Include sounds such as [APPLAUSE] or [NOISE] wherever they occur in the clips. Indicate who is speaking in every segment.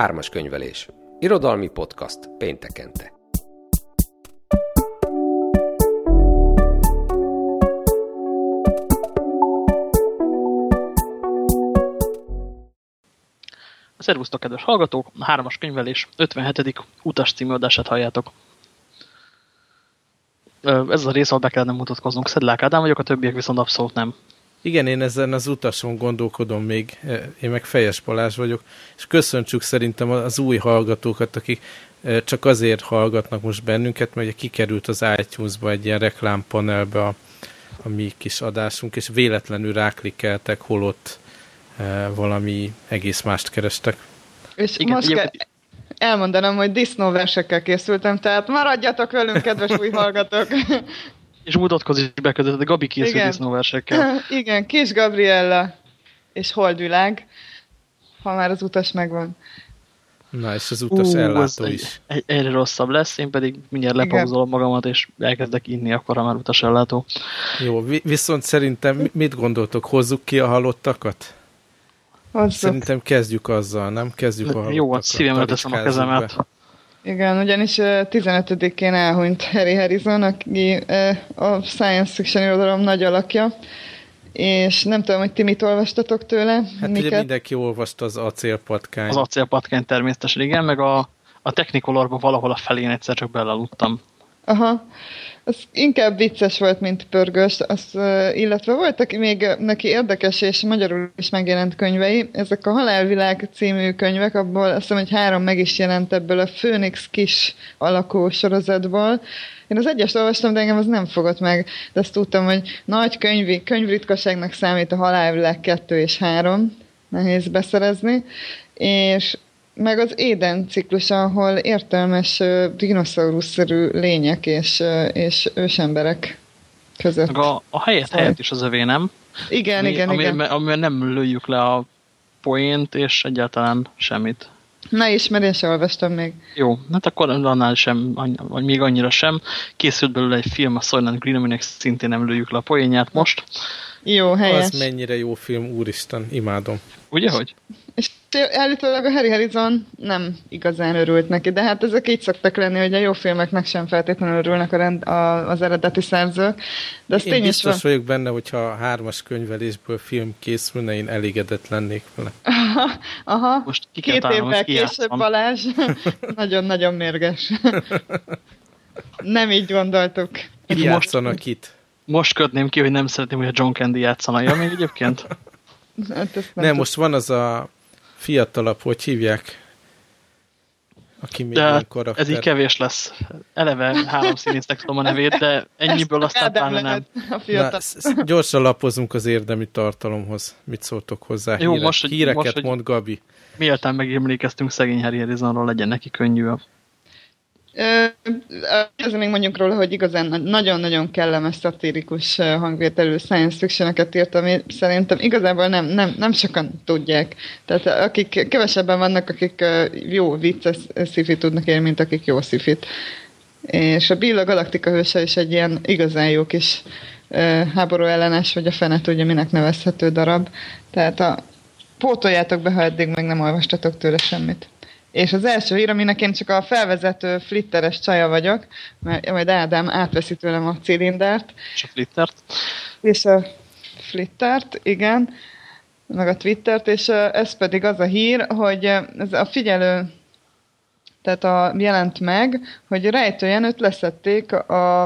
Speaker 1: Hármas könyvelés. Irodalmi podcast péntekente.
Speaker 2: Szervusztok, kedves hallgatók! A hármas könyvelés 57. utas című adását halljátok. Ez a rész, ahol be kellene mutatkoznunk. Szedlák Ádám vagyok, a többiek viszont abszolút nem.
Speaker 3: Igen, én ezen az utason gondolkodom még, én meg Fejes Balázs vagyok, és köszöntsük szerintem az új hallgatókat, akik csak azért hallgatnak most bennünket, mert kikerült az iTunes-ba egy ilyen reklámpanelbe a, a mi kis adásunk, és véletlenül ráklikkeltek, holott valami egész mást kerestek.
Speaker 4: És Igen, most kell elmondanom, hogy disznóversekkel készültem, tehát maradjatok velünk, kedves új hallgatók! [LAUGHS]
Speaker 2: És mutatkoz is bekötött, Gabi készült Igen. disznóversekkel. [LAUGHS]
Speaker 4: Igen, Kis Gabriella és Holdvilág, ha már az utas megvan.
Speaker 3: Na, és az utas uh, ellátó is.
Speaker 2: Egy, egyre rosszabb lesz, én pedig mindjárt lepauzolom magamat, és elkezdek inni, akkor ha már utas ellátó.
Speaker 3: Jó, viszont szerintem mit gondoltok, hozzuk ki a halottakat? Hozzuk. Szerintem kezdjük azzal, nem? Kezdjük a
Speaker 2: Jó, hát szívemre teszem a kezemet. Be.
Speaker 4: Igen, ugyanis 15-én elhunyt Harry Harrison, aki a science fiction irodalom nagy alakja, és nem tudom, hogy ti mit olvastatok tőle.
Speaker 3: Hát miket? ugye mindenki olvasta az acélpatkány.
Speaker 2: Az acélpatkány természetesen, igen, meg a, a Technicolorban valahol a felén egyszer csak beleludtam.
Speaker 4: Aha, az inkább vicces volt, mint pörgős, az, illetve voltak még neki érdekes és magyarul is megjelent könyvei. Ezek a Halálvilág című könyvek, abból azt hiszem, hogy három meg is jelent ebből a Phoenix kis alakú sorozatból. Én az egyes olvastam, de engem az nem fogott meg. De azt tudtam, hogy nagy könyvi, könyvritkaságnak számít a Halálvilág 2 és 3. Nehéz beszerezni. És meg az Éden ciklus, ahol értelmes dinoszauruszerű lények és, és ősemberek között. Meg
Speaker 2: a, a helyet, szóval... helyet is az övé, nem?
Speaker 4: Igen, ami, igen,
Speaker 2: ami,
Speaker 4: igen.
Speaker 2: Amivel nem lőjük le a poént, és egyáltalán semmit.
Speaker 4: Na ismer, én sem olvastam még.
Speaker 2: Jó, hát akkor annál sem, vagy még annyira sem. Készült belőle egy film, a Soylent Green, aminek szintén nem lőjük le a poénját most.
Speaker 4: Jó, helyes.
Speaker 3: Az mennyire jó film, úristen, imádom.
Speaker 2: Ugye, hogy?
Speaker 4: És állítólag a Harry Harrison nem igazán örült neki, de hát ezek így szoktak lenni, hogy a jó filmeknek sem feltétlenül örülnek a rend, a, az eredeti szerzők.
Speaker 3: De én tény biztos van... vagyok benne, hogyha a hármas könyvelésből film készülne, én elégedett lennék vele.
Speaker 4: Aha, aha. Most két évvel később Balázs. [LAUGHS] Nagyon-nagyon mérges. nem így gondoltuk.
Speaker 3: Ki játszanak itt?
Speaker 2: Most kötném ki, hogy nem szeretném, hogy a John Candy játszana. Ja, még egyébként?
Speaker 3: Hát nem, nem most van az a fiatalabb, hogy hívják?
Speaker 2: Aki még de ez így kevés lesz. Eleve három színésznek tudom a nevét, de ennyiből aztán pláne nem.
Speaker 3: Na, gyorsan lapozunk az érdemi tartalomhoz. Mit szóltok hozzá? Jó, Hírek, most, híreket most, mond Gabi.
Speaker 2: Miután megemlékeztünk szegény Harry Harrisonról, legyen neki könnyű a
Speaker 4: ez még mondjuk róla, hogy igazán nagyon-nagyon kellemes, szatirikus hangvételű science fiction írt, ami szerintem igazából nem, nem, nem sokan tudják. Tehát akik kevesebben vannak, akik jó vicces sci tudnak élni, mint akik jó szifit. És a Billa Galaktika hőse is egy ilyen igazán jó kis háború ellenes, vagy a fene tudja, minek nevezhető darab. Tehát a, pótoljátok be, ha eddig meg nem olvastatok tőle semmit. És az első hír, aminek én csak a felvezető flitteres csaja vagyok, mert majd Ádám átveszi tőlem a cilindert.
Speaker 2: És a flittert.
Speaker 4: És a flittert, igen, meg a Twittert, és ez pedig az a hír, hogy ez a figyelő tehát a, jelent meg, hogy rejtőjenőt leszették a,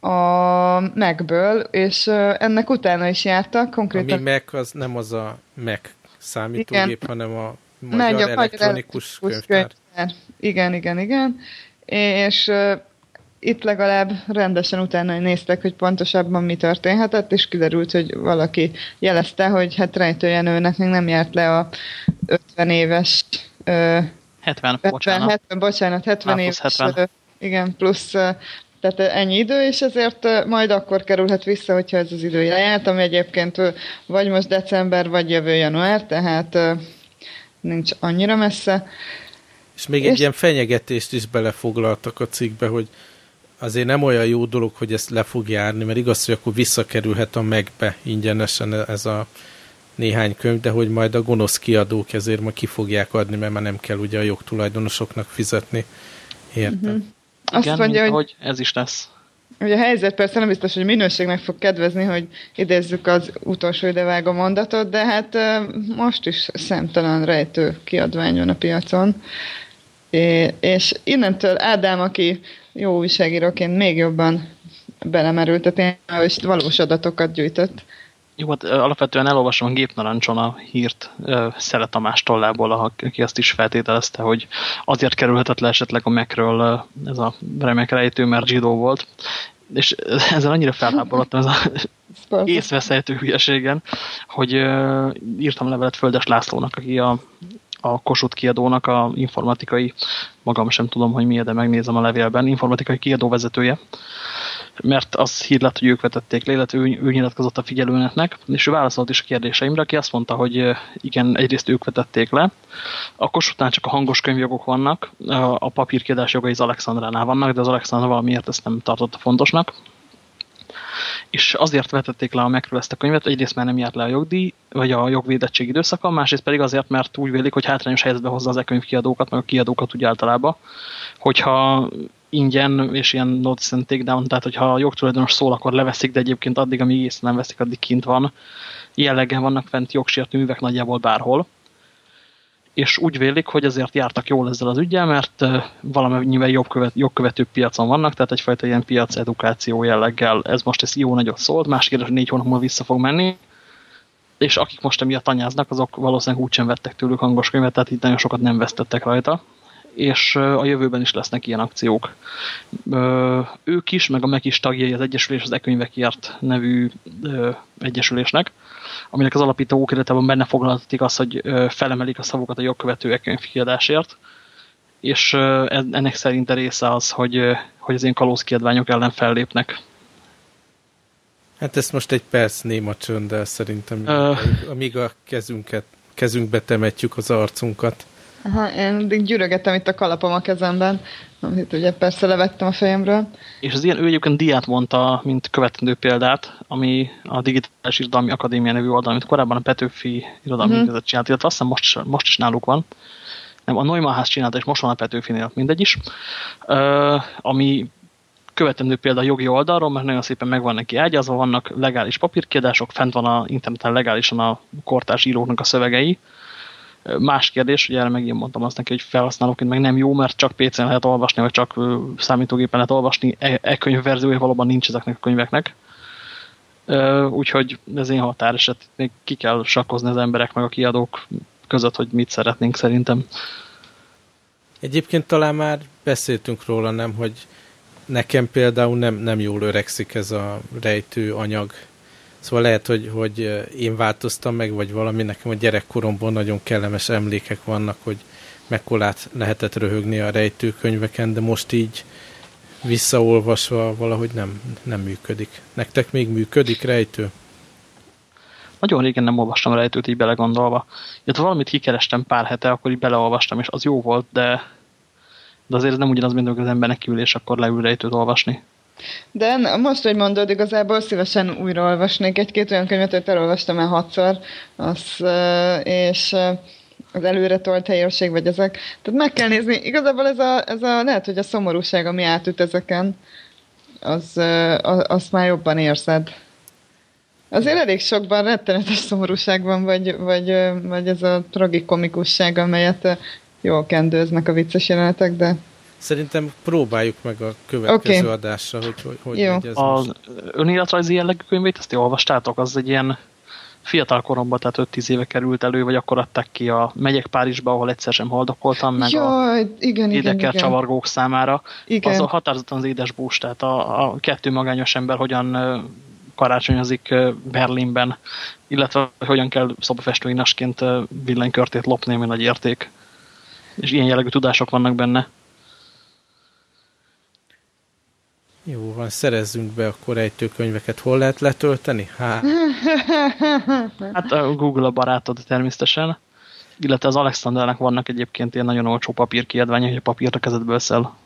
Speaker 4: a Mac-ből, és ennek utána is jártak. Konkrétan...
Speaker 3: Ami Mac az nem az a Mac számítógép, igen. hanem a Magyar Magyar Elektronikus Könyvtár. könyvtár.
Speaker 4: Igen, igen, igen. És uh, itt legalább rendesen utána néztek, hogy pontosabban mi történhetett, és kiderült, hogy valaki jelezte, hogy hát rejtőjenőnek még nem járt le a 50 éves...
Speaker 2: Uh, 70, 70, bocsánat.
Speaker 4: 70, bocsánat, 70 éves. 70. Uh, igen, plusz tehát ennyi idő, és ezért majd akkor kerülhet vissza, hogyha ez az idő lejárt, ami egyébként vagy most december, vagy jövő január, tehát nincs annyira messze.
Speaker 3: És még és... egy ilyen fenyegetést is belefoglaltak a cikkbe, hogy azért nem olyan jó dolog, hogy ezt le fog járni, mert igaz, hogy akkor visszakerülhet a megbe ingyenesen ez a néhány könyv, de hogy majd a gonosz kiadók ezért majd ki fogják adni, mert már nem kell ugye a jogtulajdonosoknak fizetni. Értem. Uh-huh.
Speaker 2: Azt Igen, mondja, hogy, hogy ez is lesz.
Speaker 4: Ugye a helyzet persze nem biztos, hogy minőségnek fog kedvezni, hogy idézzük az utolsó idevágó mondatot, de hát most is szemtelen rejtő kiadvány van a piacon. És innentől Ádám, aki jó újságíróként még jobban belemerült a témába, és valós adatokat gyűjtött.
Speaker 2: Jó, hát alapvetően elolvasom a gépnarancson a hírt Szele Tamás tollából, aki azt is feltételezte, hogy azért kerülhetett le esetleg a Macről ez a remek rejtő, mert zsidó volt. És [LAUGHS] ezzel annyira felháborodtam, ez a észveszejtő hülyeségen, hogy írtam levelet Földes Lászlónak, aki a, a Kossuth kiadónak a informatikai, magam sem tudom, hogy miért, de megnézem a levélben, informatikai kiadó vezetője, mert az hír lett, hogy ők vetették le, illetve ő, ő nyilatkozott a figyelőnetnek, és ő válaszolt is a kérdéseimre, aki azt mondta, hogy igen, egyrészt ők vetették le, a Kossuth csak a hangos könyvjogok vannak, a papírkiadás jogai az Alexandránál vannak, de az Alexandra valamiért ezt nem tartotta fontosnak, és azért vetették le a megről ezt a könyvet, egyrészt mert nem járt le a jogdíj, vagy a jogvédettség időszaka, másrészt pedig azért, mert úgy vélik, hogy hátrányos helyzetbe hozza az e kiadókat, meg a kiadókat úgy általában, hogyha ingyen, és ilyen notice and takedown, tehát hogyha a jogtulajdonos szól, akkor leveszik, de egyébként addig, amíg észre nem veszik, addig kint van. Jelleggel vannak fent jogsértő művek nagyjából bárhol. És úgy vélik, hogy azért jártak jól ezzel az ügyel, mert valamennyivel jogkövet, jogkövető piacon vannak, tehát egyfajta ilyen piac edukáció jelleggel. Ez most ez jó nagyot szólt, más kérdés, négy hónap múlva vissza fog menni. És akik most emiatt anyáznak, azok valószínűleg úgysem vettek tőlük hangos könyvet, tehát itt nagyon sokat nem vesztettek rajta és a jövőben is lesznek ilyen akciók. Ők is, meg a MEK is tagjai az Egyesülés az e-könyvekért nevű egyesülésnek, aminek az alapító okiratában benne foglaltatik azt, hogy felemelik a szavukat a jogkövető e-könyvkiadásért, és ennek szerint a része az, hogy, hogy az ilyen kalózkiadványok ellen fellépnek.
Speaker 3: Hát ezt most egy perc néma csönddel szerintem, uh, amíg a kezünket, kezünkbe temetjük az arcunkat.
Speaker 4: Aha, én gyűrögettem itt a kalapom a kezemben, amit ugye persze levettem a fejemről.
Speaker 2: És az ilyen, ő egyébként diát mondta, mint követendő példát, ami a Digitális Irodalmi Akadémia nevű oldal, amit korábban a Petőfi Irodalmi uh-huh. csinált, illetve azt hiszem most, most is náluk van. Nem, a Neumann ház csinálta, és most van a Petőfinél, mindegy is. Uh, ami követendő példa a jogi oldalról, mert nagyon szépen meg van neki ágyazva, vannak legális papírkiadások, fent van a interneten legálisan a kortárs íróknak a szövegei, Más kérdés, hogy erre megint mondtam azt neki, hogy felhasználóként meg nem jó, mert csak PC-n lehet olvasni, vagy csak számítógépen lehet olvasni. E-könyv e verziója valóban nincs ezeknek a könyveknek. Úgyhogy ez én határeset. Még ki kell sakkozni az emberek meg a kiadók között, hogy mit szeretnénk szerintem.
Speaker 3: Egyébként talán már beszéltünk róla, nem, hogy nekem például nem, nem jól öregszik ez a rejtő anyag Szóval lehet, hogy, hogy én változtam meg, vagy valami, nekem a gyerekkoromban nagyon kellemes emlékek vannak, hogy mekkolát lehetett röhögni a rejtőkönyveken, de most így visszaolvasva valahogy nem, nem működik. Nektek még működik rejtő?
Speaker 2: Nagyon régen nem olvastam a rejtőt így belegondolva. Illetve valamit kikerestem pár hete, akkor így beleolvastam, és az jó volt, de, de azért ez nem ugyanaz, mint az embernek kiül, és akkor leül rejtőt olvasni.
Speaker 4: De most, hogy mondod, igazából szívesen újraolvasnék egy-két olyan könyvet, hogy elolvastam el hatszor, az, és az előre tolt helyőrség, vagy ezek. Tehát meg kell nézni, igazából ez a, ez a lehet, hogy a szomorúság, ami átüt ezeken, az, az, azt már jobban érzed. Azért elég sokban rettenetes szomorúságban, vagy, vagy, vagy ez a tragikomikusság, amelyet jól kendőznek a vicces jelenetek, de
Speaker 3: Szerintem próbáljuk meg a következő okay. adásra, hogy hogy, hogy
Speaker 2: Jó. ez Az önéletrajzi jellegű könyvét, azt olvastátok? Az egy ilyen fiatal koromban, tehát 5-10 éve került elő, vagy akkor adták ki a Megyek Párizsba, ahol egyszer sem haldokoltam, meg
Speaker 4: Jaj, a igen,
Speaker 2: igen, igen.
Speaker 4: csavargók
Speaker 2: számára. Igen. Az a határozottan az édes bús, tehát a, a kettő magányos ember hogyan karácsonyozik Berlinben, illetve hogyan kell szobafestői nasként villanykörtét lopni, ami nagy érték. És ilyen jellegű tudások vannak benne.
Speaker 3: Jó van, szerezzünk be akkor ejtőkönyveket. Hol lehet letölteni? Há. [LAUGHS]
Speaker 2: Hát a Google a barátod természetesen. Illetve az Alexandernek vannak egyébként ilyen nagyon olcsó papírkiadványok, hogy a papírt a kezedből szel.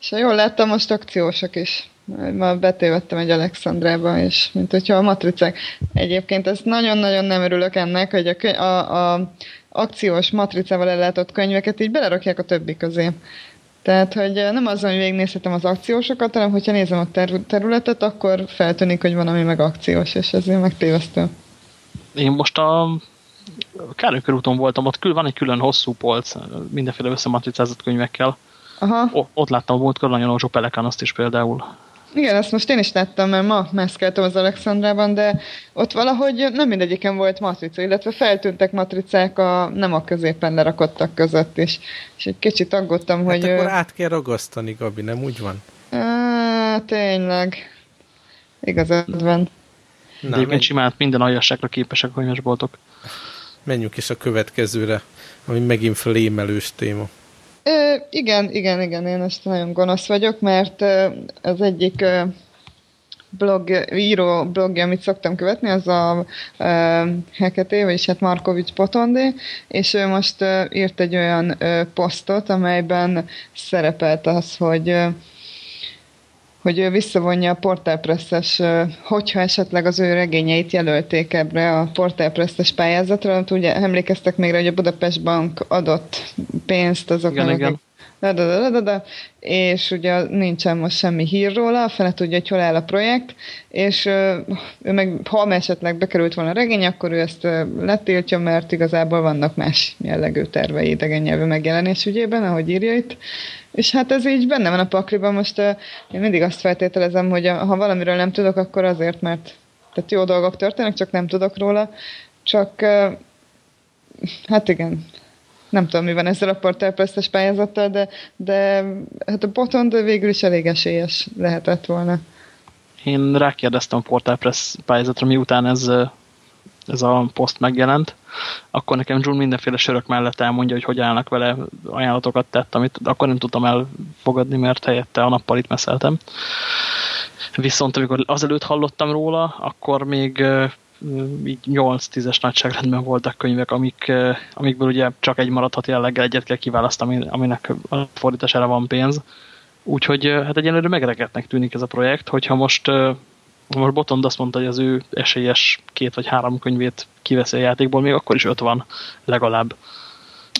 Speaker 4: És jól láttam, most akciósak is. Ma betévettem egy Alexandrába, és mint hogyha a matricák. Egyébként ezt nagyon-nagyon nem örülök ennek, hogy a, a, a akciós matricával ellátott könyveket így belerakják a többi közé. Tehát, hogy nem az, hogy végignézhetem az akciósokat, hanem hogyha nézem a ter- területet, akkor feltűnik, hogy van, ami meg akciós, és ezért megtévesztő.
Speaker 2: Én most a Károly körúton voltam, ott kül, van egy külön hosszú polc, mindenféle összematricázott könyvekkel. Aha. O, ott láttam a múltkor nagyon olcsó azt is például.
Speaker 4: Igen, ezt most én is láttam, mert ma mászkáltam az Alexandrában, de ott valahogy nem mindegyiken volt matrica, illetve feltűntek matricák a nem a középen lerakottak között is. És egy kicsit aggódtam, hát hogy...
Speaker 3: akkor át kell ragasztani, Gabi, nem úgy van?
Speaker 4: Á, tényleg. Igazad van.
Speaker 2: Na, Egyébként simán minden aljasságra képesek a könyvesboltok.
Speaker 3: Menjünk is a következőre, ami megint flémelős téma.
Speaker 4: Ö, igen, igen, igen, én ezt nagyon gonosz vagyok, mert az egyik blog, író blogja, amit szoktam követni, az a uh, Hekete, vagyis hát Markovics Potondé, és ő most uh, írt egy olyan uh, posztot, amelyben szerepelt az, hogy uh, hogy ő visszavonja a portálpresszes, hogyha esetleg az ő regényeit jelölték ebbre a portálpresszes pályázatra, ugye emlékeztek még rá, hogy a Budapest Bank adott pénzt azoknak,
Speaker 2: igen, igen.
Speaker 4: Da, da, da, da, és ugye nincsen most semmi hír róla, a tudja, hogy hol áll a projekt, és ő meg, ha esetleg bekerült volna a regény, akkor ő ezt letiltja, mert igazából vannak más jellegű tervei idegen nyelvű megjelenés ügyében, ahogy írja itt, és hát ez így benne van a pakliban, most én mindig azt feltételezem, hogy ha valamiről nem tudok, akkor azért, mert tehát jó dolgok történnek, csak nem tudok róla, csak hát igen, nem tudom, mi van ezzel a portálpresztes pályázattal, de, de hát a boton de végül is elég esélyes lehetett volna.
Speaker 2: Én rákérdeztem a portálpressz pályázatra, miután ez ez a poszt megjelent, akkor nekem June mindenféle sörök mellett elmondja, hogy hogy állnak vele, ajánlatokat tett, amit akkor nem tudtam elfogadni, mert helyette a nappal itt meszeltem. Viszont amikor azelőtt hallottam róla, akkor még így 8-10-es nagyságrendben voltak könyvek, amik, amikből ugye csak egy maradhat jelleggel egyet kell kiválasztani, aminek a fordítására van pénz. Úgyhogy hát egyelőre megregetnek tűnik ez a projekt, hogyha most most Botond azt mondta, hogy az ő esélyes két vagy három könyvét kiveszi a játékból, még akkor is öt van legalább.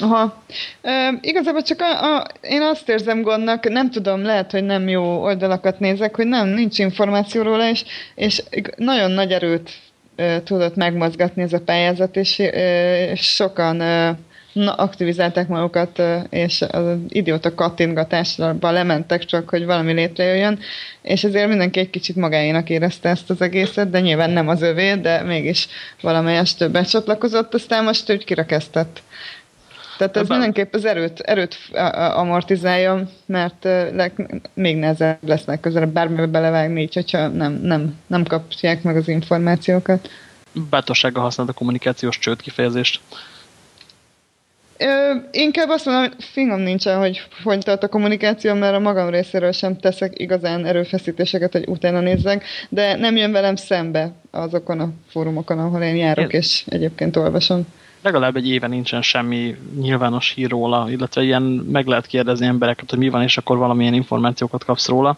Speaker 4: Aha. E, igazából csak a, a, én azt érzem gondnak, nem tudom, lehet, hogy nem jó oldalakat nézek, hogy nem, nincs információ róla, és, és nagyon nagy erőt tudott megmozgatni ez a pályázat, és, sokan na, aktivizálták magukat, és az idióta kattintgatásba lementek csak, hogy valami létrejöjjön, és ezért mindenki egy kicsit magáénak érezte ezt az egészet, de nyilván nem az övé, de mégis valamelyes többen csatlakozott, aztán most úgy kirekesztett. Tehát ez Ebben... mindenképp az erőt, erőt amortizálja, mert még nehezebb lesznek közelebb bármibe belevágni, így, hogyha nem, nem, nem kapják meg az információkat.
Speaker 2: Bátorsággal használt a kommunikációs csőd kifejezést.
Speaker 4: Ö, inkább azt mondom, hogy fingom nincsen, hogy hogy tart a kommunikáció, mert a magam részéről sem teszek igazán erőfeszítéseket, hogy utána nézzek, de nem jön velem szembe azokon a fórumokon, ahol én járok, én... és egyébként olvasom.
Speaker 2: Legalább egy éve nincsen semmi nyilvános hír róla, illetve ilyen meg lehet kérdezni embereket, hogy mi van, és akkor valamilyen információkat kapsz róla.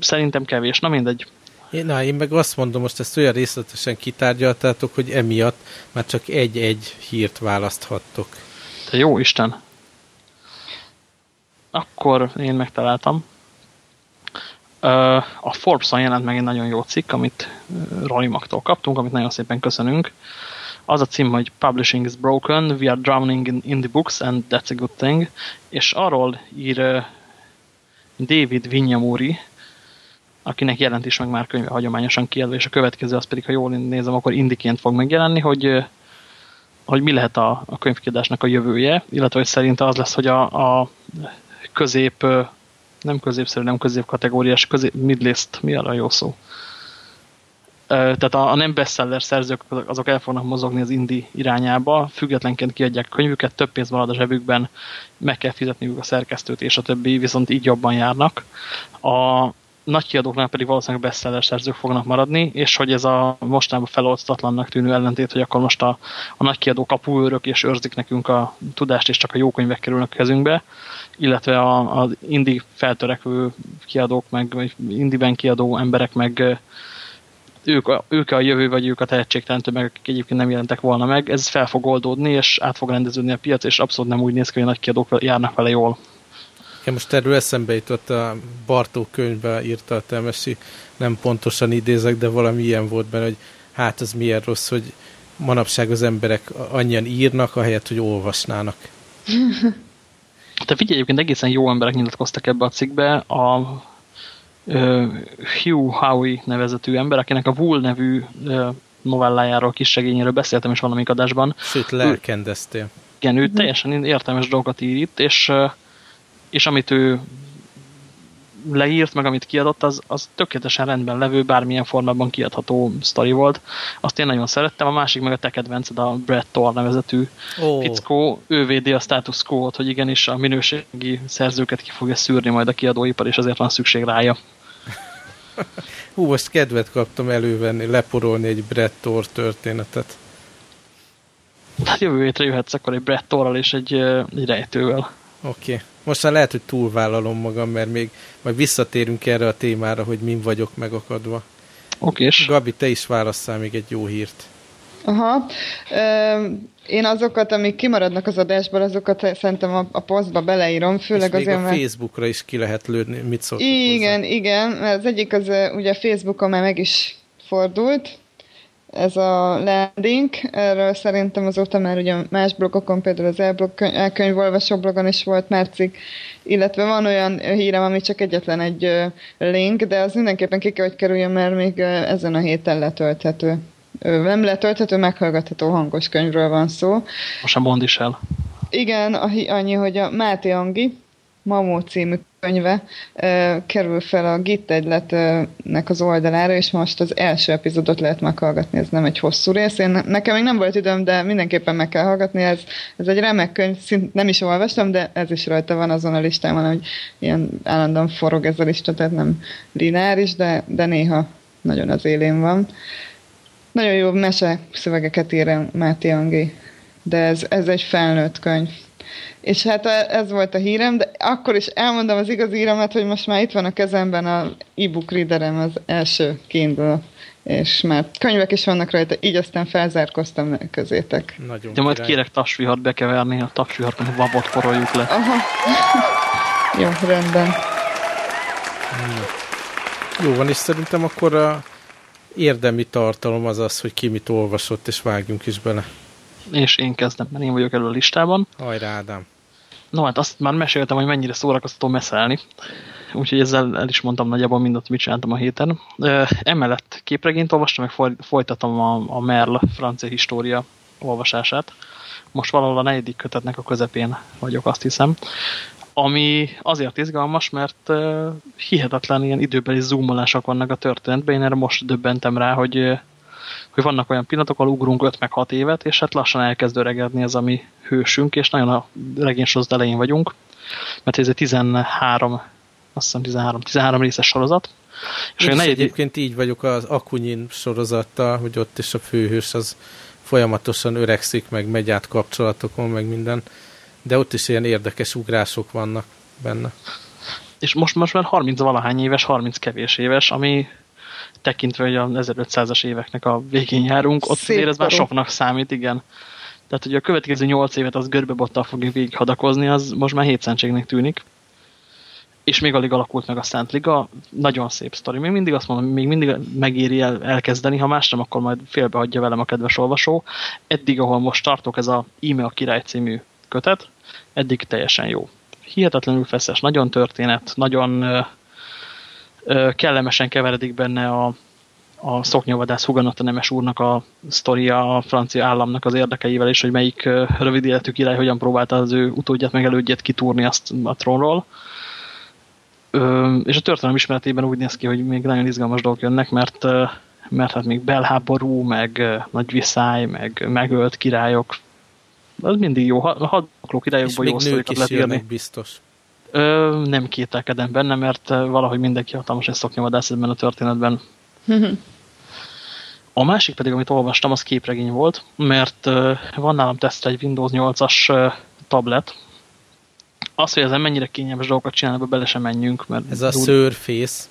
Speaker 2: Szerintem kevés, na mindegy.
Speaker 3: Én, na, én meg azt mondom, most ezt olyan részletesen kitárgyaltátok, hogy emiatt már csak egy-egy hírt választhattok.
Speaker 2: Te jó Isten! Akkor én megtaláltam. A Forbes-on jelent meg egy nagyon jó cikk, amit Rolimaktól kaptunk, amit nagyon szépen köszönünk. Az a cím, hogy Publishing is broken, we are drowning in, in the books, and that's a good thing. És arról ír David Vinyamuri, akinek jelent is meg már könyve hagyományosan kiadva, és a következő az pedig, ha jól nézem, akkor indiként fog megjelenni, hogy, hogy mi lehet a, a könyvkiadásnak a jövője, illetve hogy szerinte az lesz, hogy a, a közép, nem középszerű, nem közép kategóriás, közép, midlist, mi arra jó szó? Tehát a, a nem bestseller szerzők azok el fognak mozogni az indi irányába, függetlenként kiadják a könyvüket, több pénz marad a zsebükben, meg kell fizetniük a szerkesztőt és a többi, viszont így jobban járnak. A, nagy kiadóknál pedig valószínűleg bestseller szerzők fognak maradni, és hogy ez a mostanában feloldhatatlannak tűnő ellentét, hogy akkor most a, a nagy kiadó kapuőrök és őrzik nekünk a tudást, és csak a jó könyvek kerülnek a kezünkbe, illetve az indi feltörekvő kiadók, meg indiben kiadó emberek, meg ők a, ők a jövő, vagy ők a tehetségtelen tömeg, akik egyébként nem jelentek volna meg. Ez fel fog oldódni, és át fog rendeződni a piac, és abszolút nem úgy néz ki, hogy nagy kiadók járnak vele jól.
Speaker 3: Ja, most erről eszembe jutott a Bartó könyvbe írta a Temesi, nem pontosan idézek, de valami ilyen volt benne, hogy hát az milyen rossz, hogy manapság az emberek annyian írnak, ahelyett, hogy olvasnának. [LAUGHS]
Speaker 2: Te figyelj, egyébként egészen jó emberek nyilatkoztak ebbe a cikkbe. A uh, Hugh Howey nevezetű ember, akinek a Wool nevű uh, novellájáról, kis segényéről beszéltem is valamelyik adásban.
Speaker 3: Sőt, lelkendeztél.
Speaker 2: Igen, ő teljesen értelmes dolgokat ír itt, és, és amit ő leírt, meg amit kiadott, az, az tökéletesen rendben levő, bármilyen formában kiadható sztori volt. Azt én nagyon szerettem. A másik meg a te kedvenced, a Brett Thor nevezetű oh. fickó. Ő védi a status quo-t, hogy igenis a minőségi szerzőket ki fogja szűrni majd a kiadóipar, és azért van szükség rája.
Speaker 3: Hú, most kedvet kaptam elővenni, leporolni egy Brett Thor történetet.
Speaker 2: Hát jövő hétre jöhetsz akkor egy Brett Thorral és egy, egy rejtővel.
Speaker 3: Oké. Okay. Most már lehet, hogy túlvállalom magam, mert még majd visszatérünk erre a témára, hogy min vagyok megakadva.
Speaker 2: Oké.
Speaker 3: Gabi, te is válasszál még egy jó hírt.
Speaker 4: Aha. Én azokat, amik kimaradnak az adásból, azokat szerintem a, a posztba beleírom, főleg
Speaker 3: És
Speaker 4: azért,
Speaker 3: a mert... Facebookra is ki lehet lőni, mit szóltok
Speaker 4: Igen,
Speaker 3: hozzá?
Speaker 4: igen, mert az egyik az ugye Facebookon már meg is fordult, ez a landing, erről szerintem azóta már ugye más blogokon, például az elblog, elkönyvolvasó blogon is volt már cikk, illetve van olyan hírem, ami csak egyetlen egy link, de az mindenképpen ki kell, hogy kerüljön, mert még ezen a héten letölthető. Nem letölthető, meghallgatható hangos könyvről van szó.
Speaker 2: Most a mond is el.
Speaker 4: Igen, annyi, hogy a Máté Angi, Mamó című könyve kerül fel a Git egyletnek az oldalára, és most az első epizódot lehet meghallgatni, ez nem egy hosszú rész. Én, nekem még nem volt időm, de mindenképpen meg kell hallgatni, ez, ez egy remek könyv, szint nem is olvastam, de ez is rajta van azon a listámon, hogy ilyen állandóan forog ez a lista, tehát nem lineáris, de, de néha nagyon az élén van. Nagyon jó mese szövegeket ír Máté Angi, de ez, ez egy felnőtt könyv. És hát ez volt a hírem, de akkor is elmondom az igazi híremet, hogy most már itt van a kezemben a e-book readerem, az első Kindle, és már könyvek is vannak rajta, így aztán felzárkoztam közétek.
Speaker 2: Nagyon De majd kérek tasvihart bekeverni, a tasvihart, hogy babot poroljuk le.
Speaker 4: Aha. Jó, rendben.
Speaker 3: Jó van, és szerintem akkor a érdemi tartalom az az, hogy ki mit olvasott, és vágjunk is bele.
Speaker 2: És én kezdem, mert én vagyok elő a listában.
Speaker 3: Hajrá, Ádám.
Speaker 2: No hát azt már meséltem, hogy mennyire szórakoztató meszelni. Úgyhogy ezzel el is mondtam nagyjából mindent, mit csináltam a héten. Emellett képregényt olvastam, meg folytatom a, a Merl francia história olvasását. Most valahol a negyedik kötetnek a közepén vagyok, azt hiszem. Ami azért izgalmas, mert hihetetlen ilyen időbeli zoomolások vannak a történetben. Én erre most döbbentem rá, hogy hogy vannak olyan pillanatok, ahol ugrunk 5 meg 6 évet, és hát lassan elkezd öregedni az, ami hősünk, és nagyon a regénysorozat elején vagyunk, mert ez egy 13, azt hiszem 13, 13 részes sorozat.
Speaker 3: És Én negyedik... egyébként így vagyok az Akunyin sorozattal, hogy ott is a főhős az folyamatosan öregszik, meg megy át kapcsolatokon, meg minden, de ott is ilyen érdekes ugrások vannak benne.
Speaker 2: És most, most már 30 valahány éves, 30 kevés éves, ami tekintve, hogy a 1500-as éveknek a végén járunk, ott Szép ez már soknak számít, igen. Tehát, hogy a következő 8 évet az görbebottal fogjuk végig hadakozni, az most már hétszentségnek tűnik. És még alig alakult meg a Szent Liga. Nagyon szép sztori. Még mindig azt mondom, még mindig megéri el, elkezdeni, ha más nem, akkor majd félbehagyja velem a kedves olvasó. Eddig, ahol most tartok, ez a Íme a király című kötet, eddig teljesen jó. Hihetetlenül feszes, nagyon történet, nagyon kellemesen keveredik benne a, a szoknyavadász Huganata Nemes úrnak a sztoria a francia államnak az érdekeivel, és hogy melyik rövid életű király hogyan próbálta az ő utódját meg elődjét kitúrni azt a trónról. Ö, és a történelem ismeretében úgy néz ki, hogy még nagyon izgalmas dolgok jönnek, mert, mert hát még belháború, meg nagy viszály, meg megölt királyok, az mindig jó. A hadbakló királyokból jó sztorikat lehet írni.
Speaker 3: biztos.
Speaker 2: Ö, nem kételkedem benne, mert valahogy mindenki hatalmas egy szoknyavadász ebben a történetben. a másik pedig, amit olvastam, az képregény volt, mert van nálam tesztre egy Windows 8-as tablet, Az, hogy ezen mennyire kényelmes dolgokat csinálnak, bele sem menjünk. Mert
Speaker 3: Ez a Surface.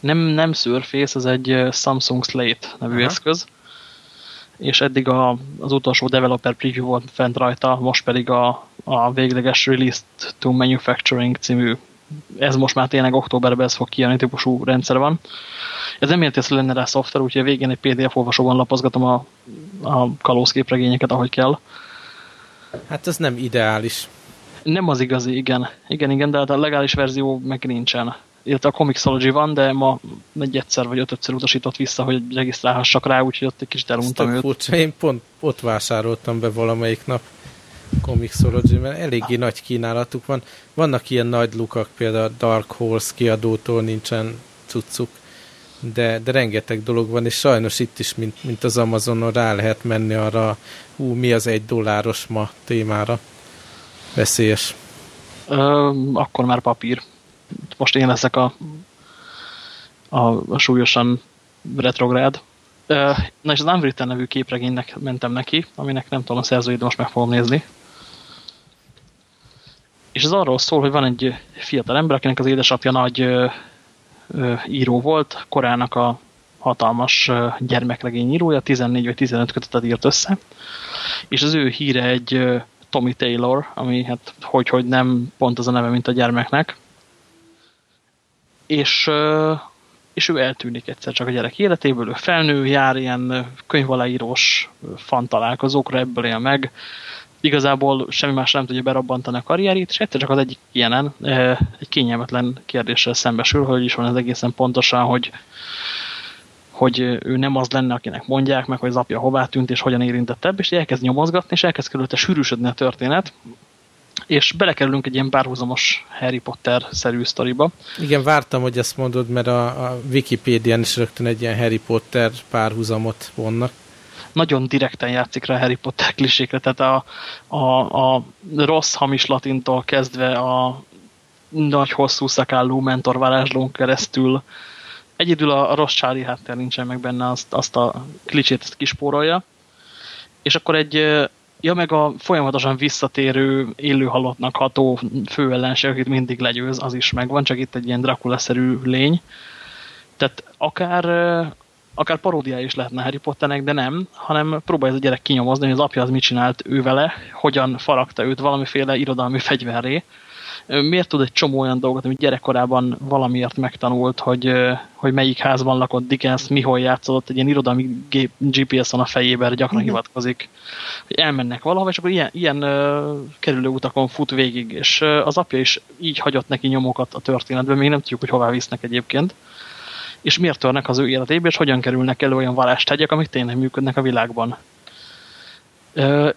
Speaker 2: Nem, nem Surface, ez egy Samsung Slate nevű Aha. eszköz. És eddig a, az utolsó developer preview volt fent rajta, most pedig a, a végleges Released to Manufacturing című ez most már tényleg októberben ez fog kijönni típusú rendszer van. Ez nem érti, hogy lenne rá szoftver, úgyhogy a végén egy PDF olvasóban lapozgatom a, a kalózképregényeket, ahogy kell.
Speaker 3: Hát ez nem ideális.
Speaker 2: Nem az igazi, igen. Igen, igen, de hát a legális verzió meg nincsen. Illetve a Comixology van, de ma egy egyszer vagy ötötször utasított vissza, hogy regisztrálhassak rá, úgyhogy ott egy kicsit eluntam őt.
Speaker 3: Furcsa. Én pont ott vásároltam be valamelyik nap. Comixology, mert eléggé nagy kínálatuk van. Vannak ilyen nagy lukak, például a Dark Horse kiadótól nincsen cuccuk, de, de rengeteg dolog van, és sajnos itt is, mint, mint az Amazonon rá lehet menni arra, ú, mi az egy dolláros ma témára. Veszélyes.
Speaker 2: Ö, akkor már papír. Most én leszek a, a, a súlyosan retrográd. Na és az Unwritten nevű képregénynek mentem neki, aminek nem tudom a szerzőjét, de most meg fogom nézni és ez arról szól, hogy van egy fiatal ember, akinek az édesapja nagy ö, ö, író volt, korának a hatalmas ö, gyermekregény írója, 14 vagy 15 kötetet írt össze, és az ő híre egy ö, Tommy Taylor, ami hát hogy, hogy nem pont az a neve, mint a gyermeknek, és, és ő eltűnik egyszer csak a gyerek életéből, ő felnő, jár ilyen könyvaláírós fantalálkozókra, ebből él meg, igazából semmi más nem tudja berabbantani a karrierét, és egyszer csak az egyik ilyenen egy kényelmetlen kérdéssel szembesül, hogy is van ez egészen pontosan, hogy, hogy ő nem az lenne, akinek mondják meg, hogy az apja hová tűnt, és hogyan érintett ebbe, és elkezd nyomozgatni, és elkezd körülötte sűrűsödni a történet, és belekerülünk egy ilyen párhuzamos Harry Potter-szerű sztoriba.
Speaker 3: Igen, vártam, hogy ezt mondod, mert a, a Wikipédián is rögtön egy ilyen Harry Potter párhuzamot vonnak
Speaker 2: nagyon direkten játszik rá Harry Potter klisékre, tehát a, a, a rossz hamis latintól kezdve a nagy hosszú szakálló mentorvarázslón keresztül egyedül a, a rossz Charlie háttér nincsen meg benne, azt, azt a klicsét kispórolja. És akkor egy, ja meg a folyamatosan visszatérő, élő halottnak ható főellenség, akit mindig legyőz, az is megvan, csak itt egy ilyen Dracula-szerű lény. Tehát akár akár paródiája is lehetne Harry Potternek, de nem, hanem próbálja ez a gyerek kinyomozni, hogy az apja az mit csinált ő vele, hogyan faragta őt valamiféle irodalmi fegyverré, miért tud egy csomó olyan dolgot, amit gyerekkorában valamiért megtanult, hogy, hogy melyik házban lakott Dickens, mihol játszott, egy ilyen irodalmi GPS-on a fejében gyakran Igen. hivatkozik, hogy elmennek valahova, és akkor ilyen, ilyen kerülő utakon fut végig, és az apja is így hagyott neki nyomokat a történetben, még nem tudjuk, hogy hová visznek egyébként és miért törnek az ő életébe, és hogyan kerülnek elő olyan valástegyek, amik tényleg működnek a világban.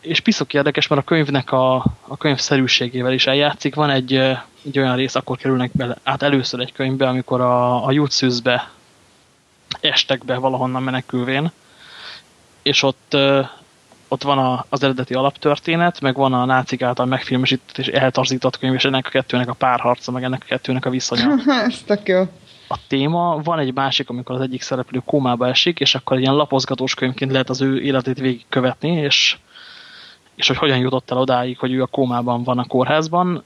Speaker 2: És piszok érdekes, mert a könyvnek a, a könyvszerűségével is eljátszik. Van egy, egy olyan rész, akkor kerülnek bele, át először egy könyvbe, amikor a, a Jutszűzbe estek be valahonnan menekülvén, és ott, ott van a, az eredeti alaptörténet, meg van a nácik által megfilmesített és eltarzított könyv, és ennek a kettőnek a párharca, meg ennek a kettőnek a viszonya. [LAUGHS]
Speaker 4: Ez tök jó
Speaker 2: a téma. Van egy másik, amikor az egyik szereplő kómába esik, és akkor ilyen lapozgatós könyvként lehet az ő életét végigkövetni, és, és hogy hogyan jutott el odáig, hogy ő a kómában van a kórházban,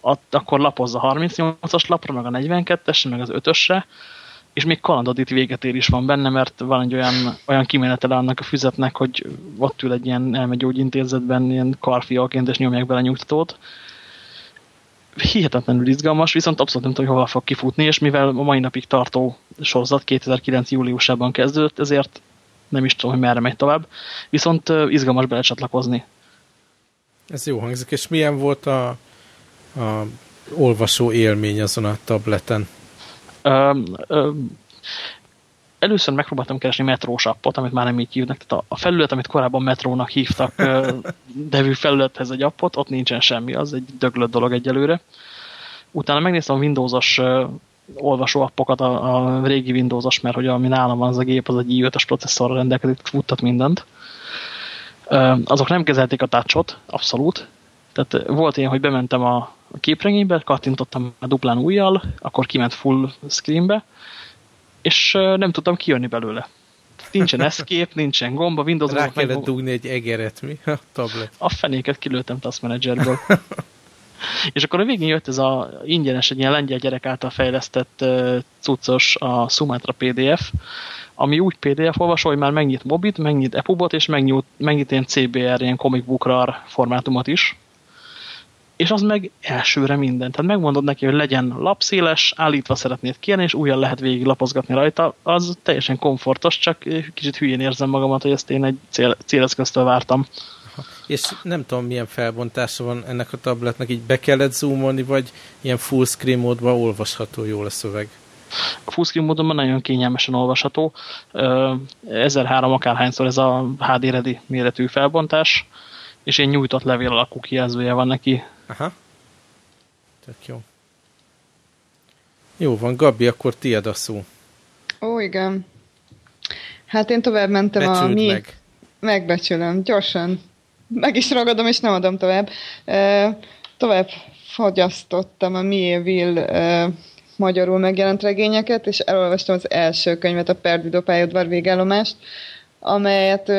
Speaker 2: at, akkor lapozza a 38-as lapra, meg a 42-esre, meg az 5-ösre, és még kalandodit végetér is van benne, mert van egy olyan, olyan kimenetele annak a füzetnek, hogy ott ül egy ilyen elmegyógyintézetben ilyen karfiaként, és nyomják bele nyugtatót, hihetetlenül izgalmas, viszont abszolút nem tudom, hogy hova fog kifutni, és mivel a mai napig tartó sorozat 2009. júliusában kezdődött, ezért nem is tudom, hogy merre megy tovább, viszont izgalmas belecsatlakozni.
Speaker 3: Ez jó hangzik, és milyen volt a, a olvasó élmény azon a tableten? Ö,
Speaker 2: ö, először megpróbáltam keresni metrós appot, amit már nem így hívnak. Tehát a, a felület, amit korábban metrónak hívtak devű [LAUGHS] felülethez egy appot, ott nincsen semmi, az egy döglött dolog egyelőre. Utána megnéztem a Windows-os olvasó appokat, a, a régi Windows-os, mert hogy ami nálam van az a gép, az egy i5-ös processzorra rendelkezik, futtat mindent. Azok nem kezelték a touchot, abszolút. Tehát volt ilyen, hogy bementem a, a képregénybe, kattintottam a duplán ujjal, akkor kiment full screenbe, és nem tudtam kijönni belőle. Nincsen [LAUGHS] escape, nincsen gomba, windows
Speaker 3: Rá kellett meg... dugni egy egeret, mi? [LAUGHS] A tablet.
Speaker 2: A fenéket kilőttem Task Managerből. [LAUGHS] És akkor a végén jött ez a ingyenes, egy ilyen lengyel gyerek által fejlesztett cuccos a Sumatra PDF, ami úgy PDF olvasó, hogy már megnyit Mobit, megnyit Epubot, és megnyit, megnyit ilyen CBR, ilyen comic book RAR formátumot is. És az meg elsőre minden. Tehát megmondod neki, hogy legyen lapszéles, állítva szeretnéd kérni, és újra lehet végig lapozgatni rajta. Az teljesen komfortos, csak kicsit hülyén érzem magamat, hogy ezt én egy cél, céleszköztől vártam.
Speaker 3: És nem tudom, milyen felbontása van ennek a tabletnek, így be kellett zoomolni, vagy ilyen full screen módban olvasható jól a szöveg?
Speaker 2: A fullscreen módon nagyon kényelmesen olvasható. 1003 akárhányszor ez a HD ready méretű felbontás, és egy nyújtott levél alakú kijelzője van neki.
Speaker 3: Aha. Tök jó. Jó van, Gabi, akkor tiéd a szó.
Speaker 4: Ó, igen. Hát én tovább mentem
Speaker 3: Becsüld
Speaker 4: a mi...
Speaker 3: meg.
Speaker 4: Megbecsülöm, gyorsan. Meg is ragadom, és nem adom tovább. Tovább fogyasztottam a Mieville magyarul megjelent regényeket, és elolvastam az első könyvet, a Perdido pályaudvar végállomást, amelyet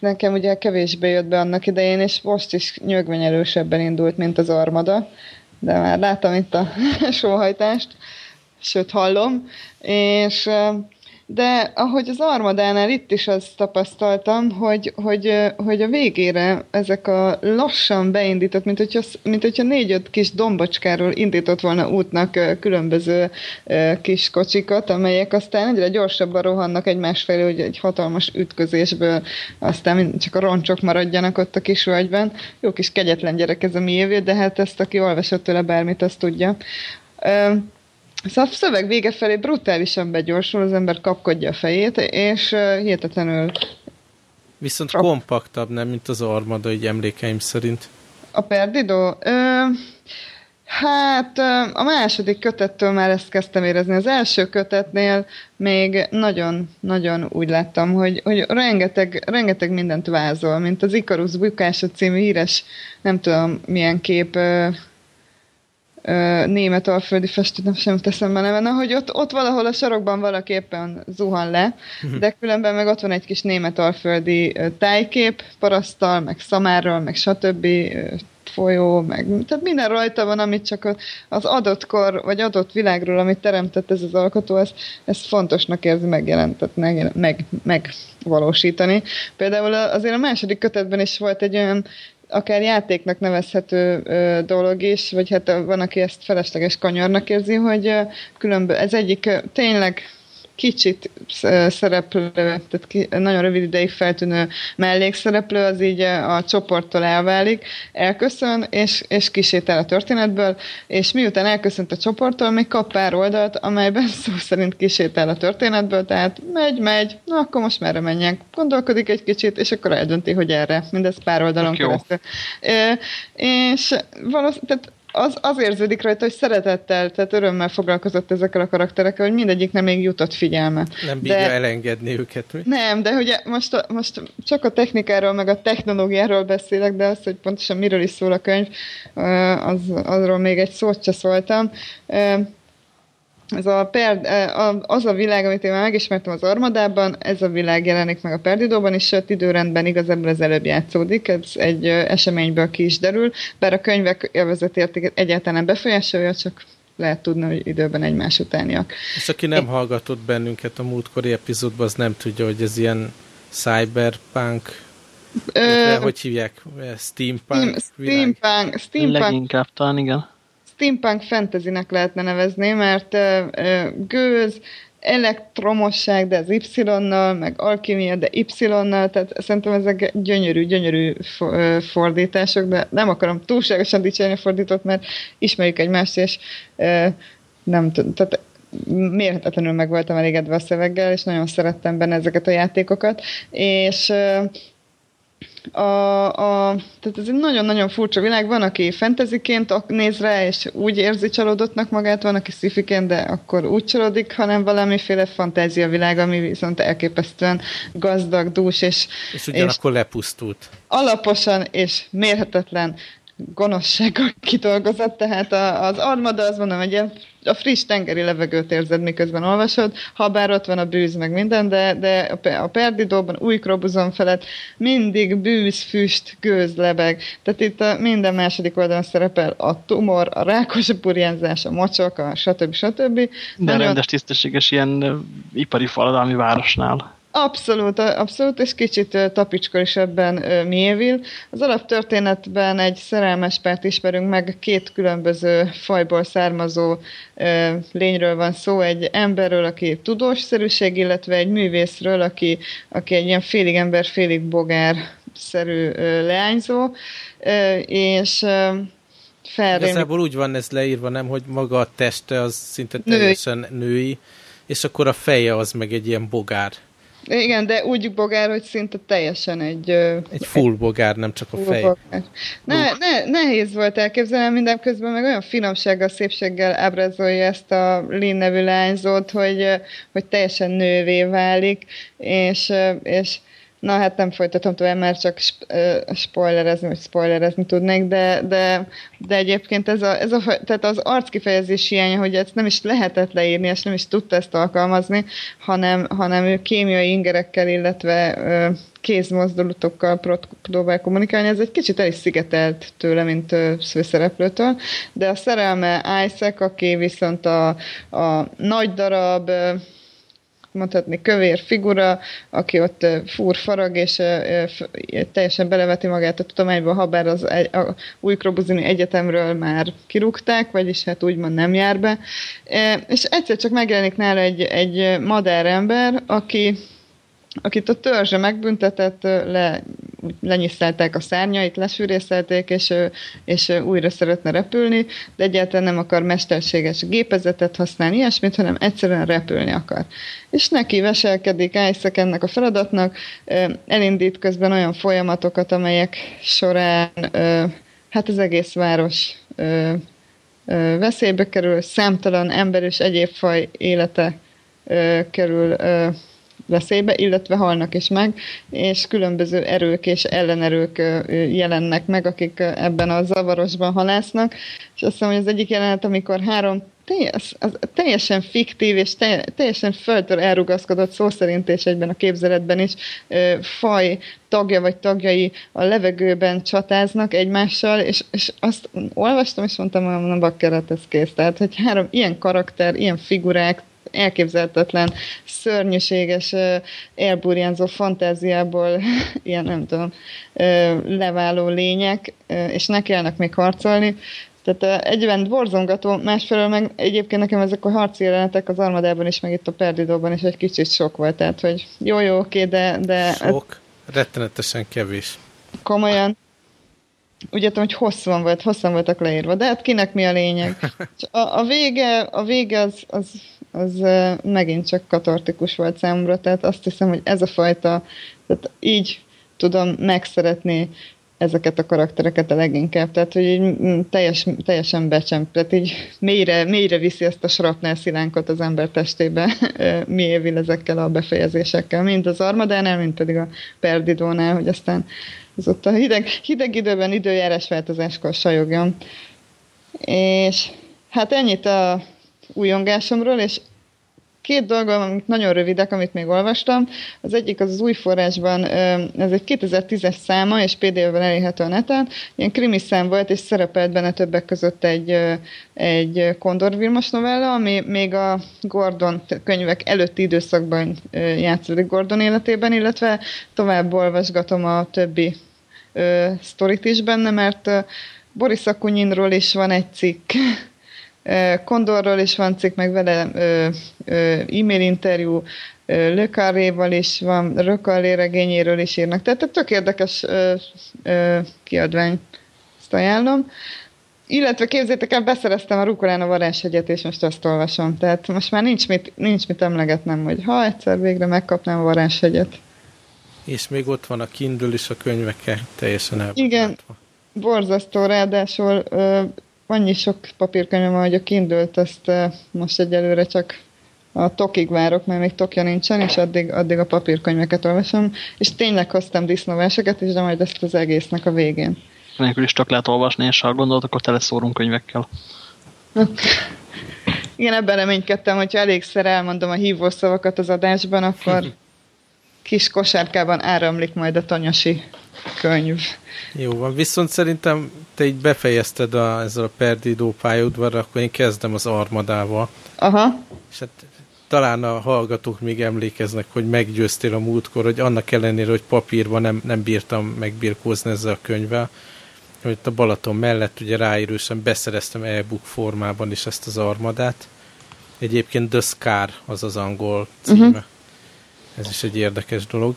Speaker 4: nekem ugye kevésbé jött be annak idején, és most is nyögvenyelősebben indult, mint az armada, de már láttam itt a [LAUGHS] sóhajtást, sőt hallom, és de ahogy az armadánál itt is azt tapasztaltam, hogy, hogy, hogy a végére ezek a lassan beindított, mint hogyha, mint hogyha négy-öt kis dombocskáról indított volna útnak különböző kis kocsikat, amelyek aztán egyre gyorsabban rohannak egymás felé, hogy egy hatalmas ütközésből aztán csak a roncsok maradjanak ott a kis völgyben. Jó kis kegyetlen gyerek ez a mi de hát ezt aki olvasott tőle bármit, azt tudja. Szóval a szöveg vége felé brutálisan begyorsul, az ember kapkodja a fejét, és hihetetlenül...
Speaker 3: Viszont kompaktabb, nem, mint az armada, így emlékeim szerint.
Speaker 4: A Perdido? Ö, hát a második kötettől már ezt kezdtem érezni. Az első kötetnél még nagyon-nagyon úgy láttam, hogy, hogy rengeteg, rengeteg mindent vázol, mint az Ikarus bukása című híres, nem tudom milyen kép német alföldi festőt nem sem teszem be neve, hogy ott, ott valahol a sarokban valaki éppen zuhan le, mhm. de különben meg ott van egy kis német alföldi tájkép, parasztal, meg szamárral, meg stb folyó, meg tehát minden rajta van, amit csak az adott kor, vagy adott világról, amit teremtett ez az alkotó, ezt, ezt fontosnak érzi megjelentetni, meg, megvalósítani. Például azért a második kötetben is volt egy olyan akár játéknak nevezhető ö, dolog is, vagy hát van, aki ezt felesleges kanyarnak érzi, hogy ö, különböző, ez egyik ö, tényleg kicsit szereplő, tehát ki, nagyon rövid ideig feltűnő mellékszereplő, az így a csoporttól elválik, elköszön, és, és kisétál a történetből, és miután elköszönt a csoporttól, még kap pár oldalt, amelyben szó szerint kisétál a történetből, tehát megy, megy, na akkor most merre menjek. Gondolkodik egy kicsit, és akkor eldönti, hogy erre. Mindez pár oldalon keresztül. E, és valószínűleg, tehát az, az érződik rajta, hogy szeretettel, tehát örömmel foglalkozott ezekkel a karakterekkel, hogy mindegyik nem még jutott figyelme.
Speaker 3: Nem bírja de, elengedni őket. Mi?
Speaker 4: Nem, de ugye most, a, most csak a technikáról, meg a technológiáról beszélek, de az, hogy pontosan miről is szól a könyv, az, azról még egy szót se szóltam ez a per, e, az a világ, amit én már megismertem az Armadában, ez a világ jelenik meg a Perdidóban, és sőt időrendben igazából az előbb játszódik, ez egy eseményből ki is derül, bár a könyvek élvezetértéket egyáltalán befolyásolja, csak lehet tudni, hogy időben egymás utániak.
Speaker 3: És aki nem é. hallgatott bennünket a múltkori epizódban, az nem tudja, hogy ez ilyen cyberpunk Ö, hogy hívják? Steampunk?
Speaker 4: Steampunk, steampunk.
Speaker 2: Leginkább talán, igen
Speaker 4: steampunk fantasynek lehetne nevezni, mert gőz, elektromosság, de az Y-nal, meg alkimia, de Y-nal, tehát szerintem ezek gyönyörű, gyönyörű fordítások, de nem akarom túlságosan dicsérni a fordítót, mert ismerjük egymást, és nem tudom, tehát mérhetetlenül meg voltam elégedve a szöveggel, és nagyon szerettem benne ezeket a játékokat, és a, a, tehát ez egy nagyon-nagyon furcsa világ. Van, aki fantasyként néz rá, és úgy érzi csalódottnak magát, van, aki szifiként, de akkor úgy csalódik, hanem valamiféle fantázia világ, ami viszont elképesztően gazdag, dús, és...
Speaker 3: És ugyanakkor és lepusztult.
Speaker 4: Alaposan és mérhetetlen gonoszsággal kidolgozott, tehát a, az armada, az mondom, egy ilyen a friss tengeri levegőt érzed, miközben olvasod, ha bár ott van a bűz meg minden, de, de a Perdidóban új krobuzon felett mindig bűz, füst, gőz, lebeg. Tehát itt a minden második oldalon szerepel a tumor, a rákos burjánzás, a mocsok, a stb. stb. De
Speaker 2: Nagyon... rendes tisztességes ilyen ipari faladalmi városnál.
Speaker 4: Abszolút, abszolút, és kicsit tapicskor is ebben Mieville. Az alaptörténetben egy szerelmes párt ismerünk meg, két különböző fajból származó lényről van szó, egy emberről, aki tudósszerűség, illetve egy művészről, aki, aki egy ilyen félig ember, félig bogár szerű leányzó, és
Speaker 3: felrém... Igazából úgy van ez leírva, nem, hogy maga a teste az szinte teljesen női, női és akkor a feje az meg egy ilyen bogár.
Speaker 4: Igen, de úgy bogár, hogy szinte teljesen egy...
Speaker 3: Egy full egy, bogár, nem csak a fej.
Speaker 4: Ne, ne, nehéz volt elképzelni, minden közben meg olyan finomsággal, szépséggel ábrázolja ezt a Lin nevű lányzót, hogy, hogy teljesen nővé válik, és, és Na hát nem folytatom tovább, mert csak spoilerezni, vagy spoilerezni tudnék, de, de, de egyébként ez a, ez a, tehát az arckifejezés hiánya, hogy ezt nem is lehetett leírni, és nem is tudta ezt alkalmazni, hanem, hanem ő kémiai ingerekkel, illetve kézmozdulatokkal próbál kommunikálni, ez egy kicsit el is szigetelt tőle, mint főszereplőtől, de a szerelme Isaac, aki viszont a, a nagy darab, mondhatni kövér figura, aki ott fúr farag, és teljesen beleveti magát a tudományba, ha bár az a új Krobuzini Egyetemről már kirúgták, vagyis hát úgymond nem jár be. És egyszer csak megjelenik nála egy, egy madárember, aki akit a törzse megbüntetett, le, lenyisztelták a szárnyait, lesűrészelték, és, és újra szeretne repülni, de egyáltalán nem akar mesterséges gépezetet használni, ilyesmit, hanem egyszerűen repülni akar. És neki veselkedik Isaac ennek a feladatnak, elindít közben olyan folyamatokat, amelyek során hát az egész város veszélybe kerül, számtalan ember és egyéb faj élete kerül veszélybe, illetve halnak is meg, és különböző erők és ellenerők jelennek meg, akik ebben a zavarosban halásznak, és azt hiszem, hogy az egyik jelenet, amikor három teljes, az teljesen fiktív és teljesen földtől elrugaszkodott szó szerint és egyben a képzeletben is faj tagja vagy tagjai a levegőben csatáznak egymással, és, és azt olvastam, és mondtam, hogy a bakkeret, ez kész. Tehát, hogy három ilyen karakter, ilyen figurák elképzelhetetlen, szörnyűséges, elburjánzó fantáziából [LAUGHS] ilyen, nem tudom, leváló lények, és ne kellnek még harcolni. Tehát egyben borzongató, másfelől meg egyébként nekem ezek a harci jelenetek az armadában is, meg itt a Perdidóban is egy kicsit sok volt, tehát hogy jó, jó, oké, de... de
Speaker 3: sok? Ez... Rettenetesen kevés.
Speaker 4: Komolyan? Ugye tudom, hogy hosszan volt, hosszan voltak leírva, de hát kinek mi a lényeg? [LAUGHS] A, a vége, a vége az, az az megint csak katartikus volt számomra, tehát azt hiszem, hogy ez a fajta, tehát így tudom megszeretni ezeket a karaktereket a leginkább, tehát hogy így mm, teljes, teljesen becsem, tehát így mélyre, mélyre viszi ezt a srapnel szilánkot az ember testébe, mi évil ezekkel a befejezésekkel, mind az Armadánál, mind pedig a Perdidónál, hogy aztán az ott a hideg, hideg időben időjárás változáskor sajogjon. És hát ennyit a újongásomról, és két dolgom, amik nagyon rövidek, amit még olvastam. Az egyik az az új forrásban, ez egy 2010-es száma, és PDF-ben elérhető a neten. Ilyen krimi szám volt, és szerepelt benne többek között egy, egy Kondor Vilmos novella, ami még a Gordon könyvek előtti időszakban játszódik Gordon életében, illetve tovább olvasgatom a többi sztorit is benne, mert Boris Akunyinról is van egy cikk, Kondorról is van cikk, meg vele e-mail interjú, Le Carré-val is van, Rökallé regényéről is írnak. Tehát tök érdekes kiadvány. Ezt ajánlom. Illetve képzétek el, beszereztem a Rukolán a varázshegyet, és most azt olvasom. Tehát most már nincs mit, nincs mit emlegetnem, hogy ha egyszer végre megkapnám a varázshegyet.
Speaker 3: És még ott van a Kindle is a könyvekkel, teljesen elbontva.
Speaker 4: Igen, borzasztó, ráadásul ö, annyi sok papírkönyvem van, hogy a kindült azt most egyelőre csak a tokig várok, mert még tokja nincsen, és addig, addig a papírkönyveket olvasom, és tényleg hoztam disznóverseket, és de majd ezt az egésznek a végén.
Speaker 2: nélkül is csak lehet olvasni, és ha gondolod, akkor teleszórunk könyvekkel. [LAUGHS]
Speaker 4: Igen, ebben reménykedtem, hogyha elégszer elmondom a hívószavakat az adásban, akkor kis kosárkában áramlik majd a tanyasi könyv.
Speaker 3: Jó van, viszont szerintem te így befejezted a, ezzel a perdidó pályaudvarra, akkor én kezdem az armadával.
Speaker 4: Aha.
Speaker 3: És hát talán a hallgatók még emlékeznek, hogy meggyőztél a múltkor, hogy annak ellenére, hogy papírban nem, nem bírtam megbirkózni ezzel a könyvvel, hogy a Balaton mellett ugye ráírősen beszereztem e-book formában is ezt az armadát. Egyébként The Scar az az angol címe. Uh-huh. Ez is egy érdekes dolog.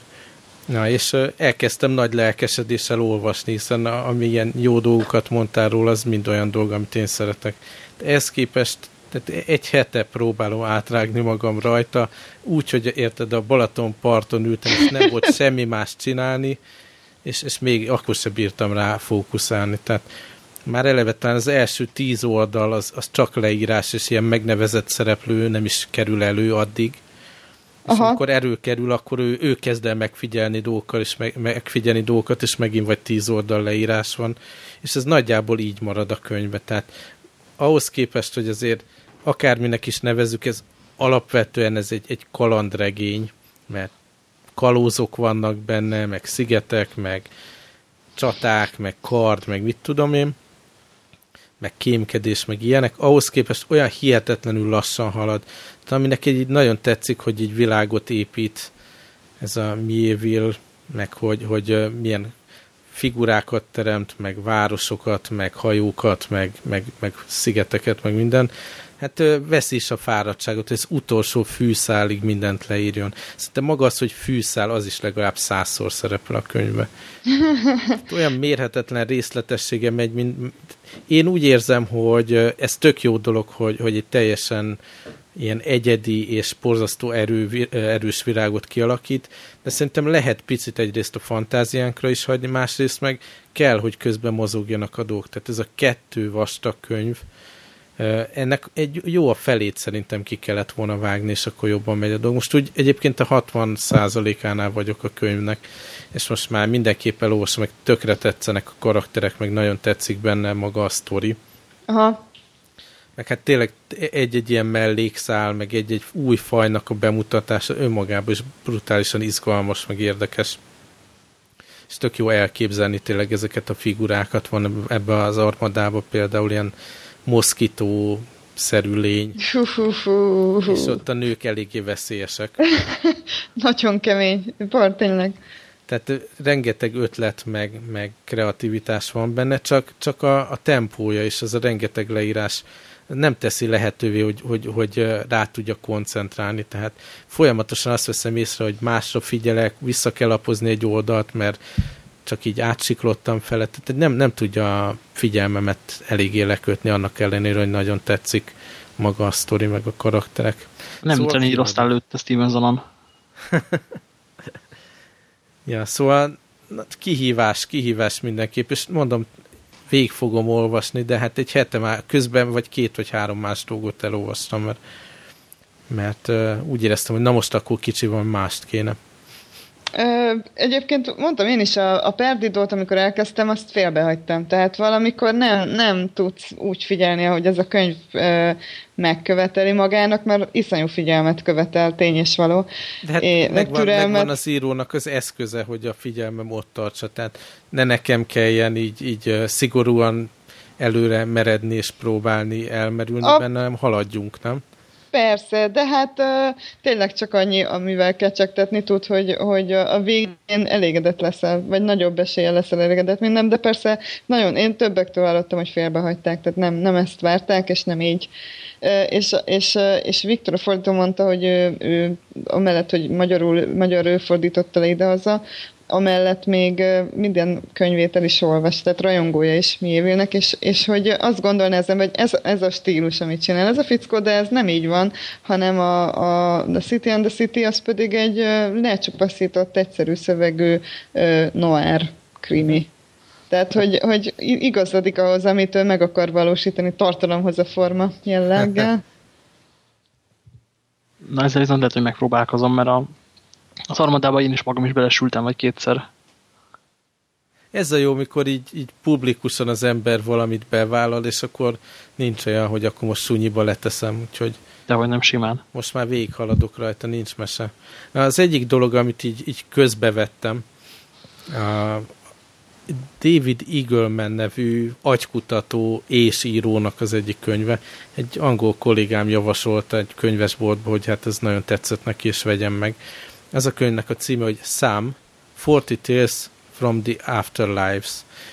Speaker 3: Na, és elkezdtem nagy lelkesedéssel olvasni, hiszen amilyen jó dolgokat mondtál róla, az mind olyan dolog, amit én szeretek. De ehhez képest tehát egy hete próbálom átrágni magam rajta, úgy, hogy érted, a Balaton parton ültem, és nem volt [LAUGHS] semmi más csinálni, és, és még akkor sem bírtam rá fókuszálni. Tehát már eleve talán az első tíz oldal az, az csak leírás, és ilyen megnevezett szereplő nem is kerül elő addig. És Aha. amikor kerül, akkor ő, ő kezd el megfigyelni dolgokat, és meg, megfigyelni dolgokat, és megint vagy tíz oldal leírás van. És ez nagyjából így marad a könyvbe. Tehát ahhoz képest, hogy azért akárminek is nevezük, ez alapvetően ez egy, egy kalandregény, mert kalózok vannak benne, meg szigetek, meg csaták, meg kard, meg mit tudom én, meg kémkedés, meg ilyenek, ahhoz képest olyan hihetetlenül lassan halad. Tehát aminek egy nagyon tetszik, hogy egy világot épít ez a Mieville, meg hogy, hogy milyen figurákat teremt, meg városokat, meg hajókat, meg, meg, meg szigeteket, meg minden hát veszi is a fáradtságot, hogy az utolsó fűszálig mindent leírjon. Szerintem maga az, hogy fűszál, az is legalább százszor szerepel a könyvbe. [LAUGHS] Hát olyan mérhetetlen részletessége megy, mint... Én úgy érzem, hogy ez tök jó dolog, hogy, hogy egy teljesen ilyen egyedi és porzasztó erő, erős virágot kialakít, de szerintem lehet picit egyrészt a fantáziánkra is hagyni, másrészt meg kell, hogy közben mozogjanak a dolgok. Tehát ez a kettő vastag könyv, ennek egy jó a felét szerintem ki kellett volna vágni, és akkor jobban megy a dolog. Most úgy egyébként a 60% ánál vagyok a könyvnek, és most már mindenképp elolvasom, meg tökre tetszenek a karakterek, meg nagyon tetszik benne maga a sztori.
Speaker 4: Aha.
Speaker 3: Meg hát tényleg egy-egy ilyen mellékszál, meg egy-egy új fajnak a bemutatása önmagában is brutálisan izgalmas, meg érdekes. És tök jó elképzelni tényleg ezeket a figurákat. Van ebbe az armadába például ilyen moszkító szerű lény. És ott a nők eléggé veszélyesek. [LAUGHS]
Speaker 4: Nagyon kemény, par tényleg.
Speaker 3: Tehát rengeteg ötlet, meg, meg kreativitás van benne, csak, csak a, a tempója és az a rengeteg leírás nem teszi lehetővé, hogy, hogy, hogy rá tudja koncentrálni. Tehát folyamatosan azt veszem észre, hogy másra figyelek, vissza kell lapozni egy oldalt, mert csak így átsiklottam fele, tehát nem, nem tudja a figyelmemet eléggé lekötni, annak ellenére, hogy nagyon tetszik maga a sztori, meg a karakterek.
Speaker 2: Nem, szóval így rossz előtte Stevensonon. [LAUGHS]
Speaker 3: ja, szóval kihívás, kihívás mindenképp, és mondom, végig fogom olvasni, de hát egy hete már közben vagy két vagy három más dolgot elolvastam, mert, mert uh, úgy éreztem, hogy na most akkor kicsi van, mást kéne.
Speaker 4: Ö, egyébként mondtam én is, a, a perdidót, amikor elkezdtem, azt félbehagytam. Tehát valamikor nem, nem tudsz úgy figyelni, ahogy ez a könyv ö, megköveteli magának, mert iszonyú figyelmet követel, tény és való.
Speaker 3: De hát é, megvan, türelmet... megvan az írónak az eszköze, hogy a figyelmem ott tartsa. Tehát ne nekem kelljen így, így szigorúan előre meredni és próbálni elmerülni a... benne, hanem haladjunk, nem?
Speaker 4: Persze, de hát uh, tényleg csak annyi, amivel kecsegtetni tud, hogy, hogy a végén elégedett leszel, vagy nagyobb esélye leszel elégedett minden, de persze nagyon, én többektől hallottam, hogy félbehagyták, tehát nem, nem ezt várták, és nem így. Uh, és, és, és Viktor fordító mondta, hogy ő, ő amellett, hogy magyarul, magyarul fordította le idehaza, amellett még minden könyvét el is olvas, tehát rajongója is Miévilnek, és, és hogy azt gondolná ember, hogy ez, ez a stílus, amit csinál ez a fickó, de ez nem így van, hanem a, a The City and the City az pedig egy lecsupaszított, egyszerű szövegű noir krimi. Tehát, hogy, hogy igazodik ahhoz, amit ő meg akar valósítani, tartalomhoz a forma jelleggel.
Speaker 2: Na ezzel viszont lehet, hogy megpróbálkozom, mert a az armadában én is magam is belesültem, vagy kétszer.
Speaker 3: Ez a jó, mikor így, így publikusan az ember valamit bevállal, és akkor nincs olyan, hogy akkor most sunyiba leteszem, úgyhogy
Speaker 2: de hogy nem simán.
Speaker 3: Most már végighaladok rajta, nincs mese. Na, az egyik dolog, amit így, így közbevettem, a David Eagleman nevű agykutató és írónak az egyik könyve. Egy angol kollégám javasolta egy könyvesboltba, hogy hát ez nagyon tetszett neki, és vegyem meg. Ez a könyvnek a címe, hogy Sam, 40 Tales from the Afterlives.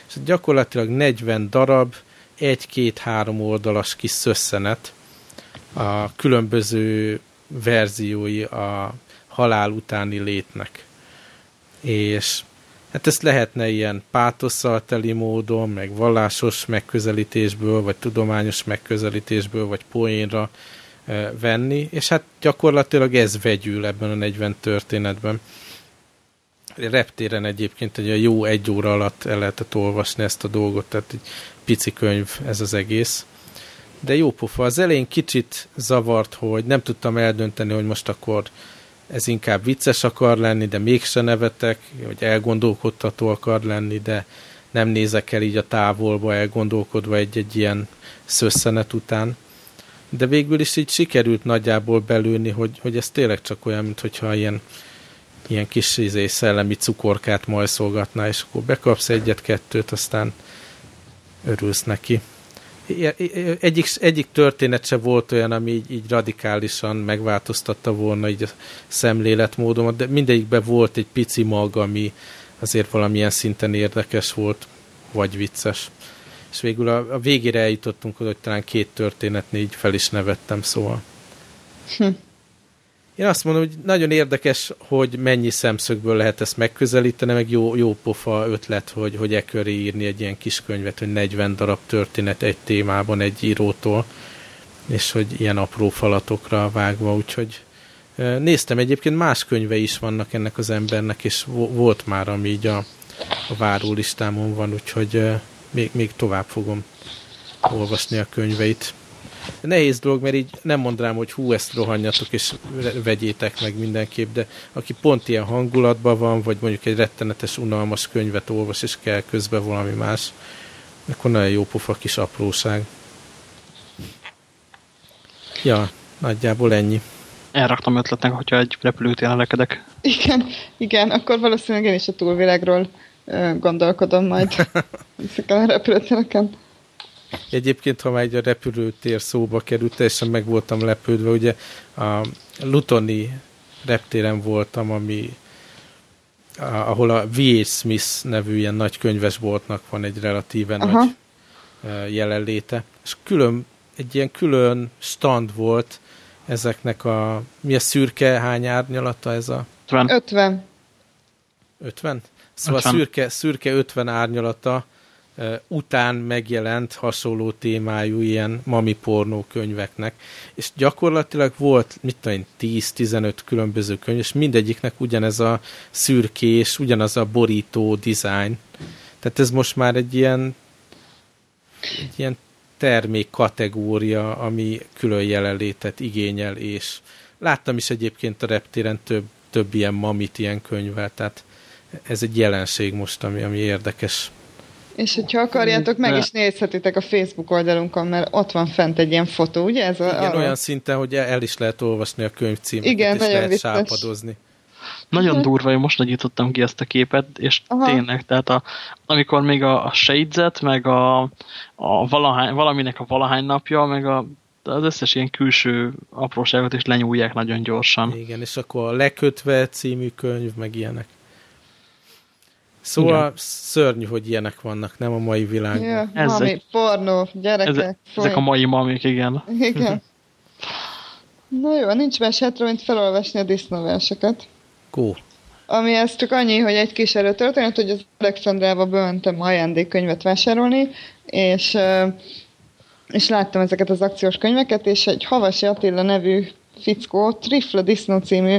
Speaker 3: És gyakorlatilag 40 darab, egy-két-három oldalas kis szösszenet, a különböző verziói a halál utáni létnek. És hát ezt lehetne ilyen pátosszal teli módon, meg vallásos megközelítésből, vagy tudományos megközelítésből, vagy poénra venni, és hát gyakorlatilag ez vegyül ebben a 40 történetben. Reptéren egyébként egy jó egy óra alatt el lehetett olvasni ezt a dolgot, tehát egy pici könyv ez az egész de jó pofa. Az elején kicsit zavart, hogy nem tudtam eldönteni, hogy most akkor ez inkább vicces akar lenni, de mégse nevetek, hogy elgondolkodtató akar lenni, de nem nézek el így a távolba elgondolkodva egy-egy ilyen szösszenet után. De végül is így sikerült nagyjából belőni, hogy, hogy ez tényleg csak olyan, mint hogyha ilyen, ilyen kis izé, szellemi cukorkát majszolgatná, és akkor bekapsz egyet-kettőt, aztán örülsz neki egyik, egyik történet se volt olyan, ami így, így radikálisan megváltoztatta volna így a szemléletmódomat, de mindegyikben volt egy pici mag, ami azért valamilyen szinten érdekes volt, vagy vicces. És végül a, a végére eljutottunk, hogy talán két történetnél így fel is nevettem, szóval. Hm. Én azt mondom, hogy nagyon érdekes, hogy mennyi szemszögből lehet ezt megközelíteni, meg jó, jó pofa ötlet, hogy, hogy e köré írni egy ilyen kis könyvet, hogy 40 darab történet egy témában egy írótól, és hogy ilyen apró falatokra vágva, úgyhogy néztem egyébként más könyve is vannak ennek az embernek, és volt már, ami így a, a várólistámon van, úgyhogy még, még tovább fogom olvasni a könyveit. Nehéz dolog, mert így nem mondanám, hogy hú, ezt rohanjatok, és vegyétek meg mindenképp, de aki pont ilyen hangulatban van, vagy mondjuk egy rettenetes, unalmas könyvet olvas, és kell közben valami más, akkor nagyon jó pofa kis apróság. Ja, nagyjából ennyi.
Speaker 2: Elraktam ötletnek, hogyha egy repülőtéren lekedek.
Speaker 4: Igen, igen, akkor valószínűleg én is a túlvilágról gondolkodom majd ezeken a repülőtéreken.
Speaker 3: Egyébként, ha már egy a repülőtér szóba került, teljesen meg voltam lepődve, ugye a Lutoni reptéren voltam, ami ahol a V.H. Smith nevű ilyen nagy könyvesboltnak van egy relatíven Aha. nagy jelenléte, és külön, egy ilyen külön stand volt ezeknek a, mi a szürke, hány árnyalata ez a?
Speaker 4: 50. 50?
Speaker 3: 50? Szóval 50. szürke, szürke 50 árnyalata után megjelent hasonló témájú ilyen mami pornó könyveknek, és gyakorlatilag volt, mit tudom 10-15 különböző könyv, és mindegyiknek ugyanez a szürkés, ugyanaz a borító design. Tehát ez most már egy ilyen egy ilyen termék kategória, ami külön jelenlétet igényel, és láttam is egyébként a reptéren több, több ilyen mamit, ilyen könyvvel, tehát ez egy jelenség most, ami, ami érdekes.
Speaker 4: És hogyha akarjátok, meg is nézhetitek a Facebook oldalunkon, mert ott van fent egy ilyen fotó, ugye? Ez
Speaker 3: a, Igen, arra... olyan szinten, hogy el is lehet olvasni a könyvcímet, Igen, és lehet vicces. sápadozni.
Speaker 2: Nagyon durva, hogy most nagyítottam ki ezt a képet, és Aha. tényleg, tehát a, amikor még a, a shades meg a, a valahány, valaminek a valahány napja, meg a, az összes ilyen külső apróságot is lenyúlják nagyon gyorsan.
Speaker 3: Igen, és akkor a Lekötve című könyv, meg ilyenek. Szóval Igen. szörnyű, hogy ilyenek vannak, nem a mai világban. Ja,
Speaker 4: ezek, mami, pornó, gyerekek. Ezek,
Speaker 2: ezek a mai mamik, igen.
Speaker 4: Igen. [LAUGHS] Na jó, nincs más hátra, mint felolvasni a disznóverseket.
Speaker 3: Kó.
Speaker 4: Ami ez csak annyi, hogy egy kis történet, hogy az Alexandrába bementem ajándékkönyvet vásárolni, és, és láttam ezeket az akciós könyveket, és egy Havasi Attila nevű fickó Trifla Disznó című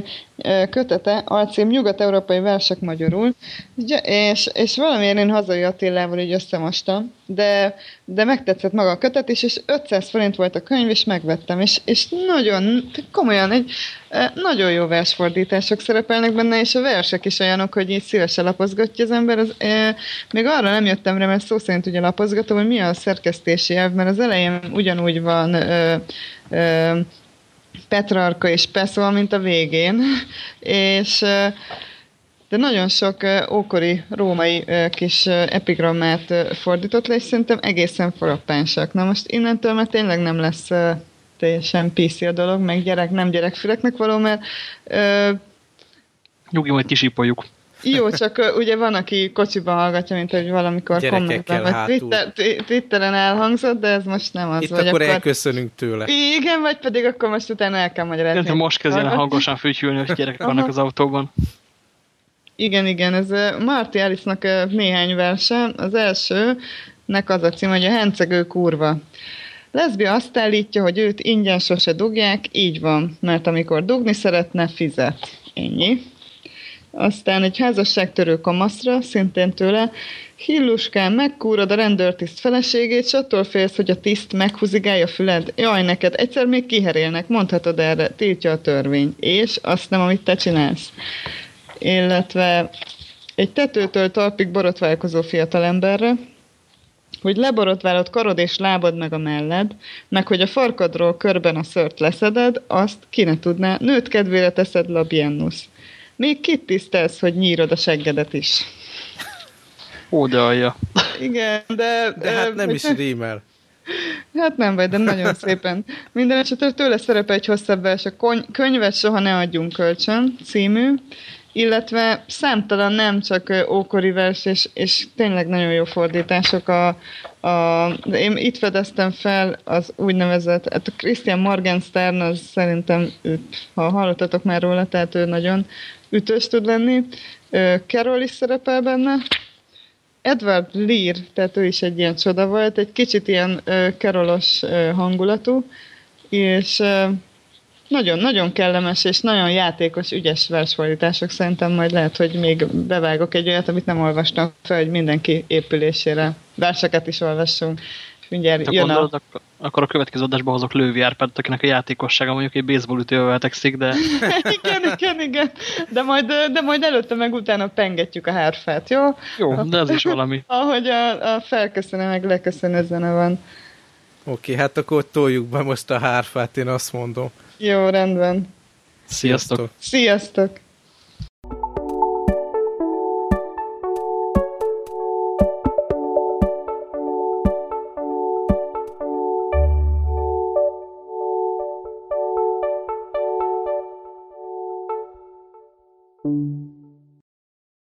Speaker 4: kötete, alcím Nyugat-Európai Versek magyarul, és, és valamiért én hazai Attilával így összemostam, de, de megtetszett maga a kötet is, és 500 forint volt a könyv, és megvettem, és, és nagyon, komolyan egy nagyon jó versfordítások szerepelnek benne, és a versek is olyanok, hogy így szívesen lapozgatja az ember. Az, e, még arra nem jöttem rá, mert szó szerint ugye lapozgatom, hogy mi a szerkesztési elv, mert az elején ugyanúgy van e, e, Petrarka és Pessoa, mint a végén, és de nagyon sok ókori római kis epigrammát fordított le, és szerintem egészen frappánsak. Na most innentől már tényleg nem lesz teljesen PC a dolog, meg gyerek, nem gyerekfüleknek való, mert
Speaker 2: Nyugi, majd kisipoljuk.
Speaker 4: Jó, csak ugye van, aki kocsiban hallgatja, mint hogy valamikor kommentben, vagy Twitter, Twitteren elhangzott, de ez most nem az.
Speaker 3: Itt vagy akkor, akkor elköszönünk tőle.
Speaker 4: Igen, vagy pedig akkor most utána el kell magyarázni.
Speaker 2: De most kezd ilyen hangosan fütyülni, hogy gyerekek vannak az autóban.
Speaker 4: Igen, igen, ez Marty Alice-nak néhány verse. Az első nek az a cím, hogy a hencegő kurva. Leszbi azt állítja, hogy őt ingyen sose dugják, így van, mert amikor dugni szeretne, fizet. Ennyi. Aztán egy házasságtörő kamaszra, szintén tőle, Hilluskán, megkúrod a rendőrtiszt feleségét, és attól félsz, hogy a tiszt meghúzigálja füled. Jaj, neked egyszer még kiherélnek, mondhatod erre, tiltja a törvény. És azt nem, amit te csinálsz. Illetve egy tetőtől talpig borotválkozó fiatalemberre, hogy leborotválod karod és lábad meg a melled, meg hogy a farkadról körben a szört leszeded, azt ki ne tudná, nőt kedvére teszed labiennus. Még kit tisztelsz, hogy nyírod a seggedet is.
Speaker 2: Ó, de alja.
Speaker 4: Igen, de...
Speaker 3: De hát nem is rímel.
Speaker 4: Hát nem vagy, de nagyon szépen. Minden esetre tőle szerepel egy hosszabb vers, a könyvet soha ne adjunk kölcsön című, illetve számtalan nem csak ókori vers, és, és tényleg nagyon jó fordítások. A, a, én itt fedeztem fel az úgynevezett, hát a Christian Morgenstern, az szerintem ha hallottatok már róla, tehát ő nagyon ütős tud lenni. Carol is szerepel benne. Edward Lear, tehát ő is egy ilyen csoda volt, egy kicsit ilyen Carolos hangulatú, és nagyon-nagyon kellemes és nagyon játékos, ügyes versfordítások. Szerintem majd lehet, hogy még bevágok egy olyat, amit nem olvastam fel, hogy mindenki épülésére verseket is olvassunk. Mindjárt jön
Speaker 2: a... akkor a következő adásban hozok Lővi Árpád, akinek a játékossága mondjuk egy baseball ütővel vetekszik, de... [LAUGHS]
Speaker 4: igen, igen, igen. De majd, de majd előtte meg utána pengetjük a hárfát, jó?
Speaker 2: Jó, de ez is valami. [LAUGHS]
Speaker 4: Ahogy a, a felköszönő meg leköszönő zene van. Oké,
Speaker 3: okay, hát akkor toljuk be most a hárfát, én azt mondom.
Speaker 4: Jó, rendben.
Speaker 2: Sziasztok!
Speaker 4: Sziasztok!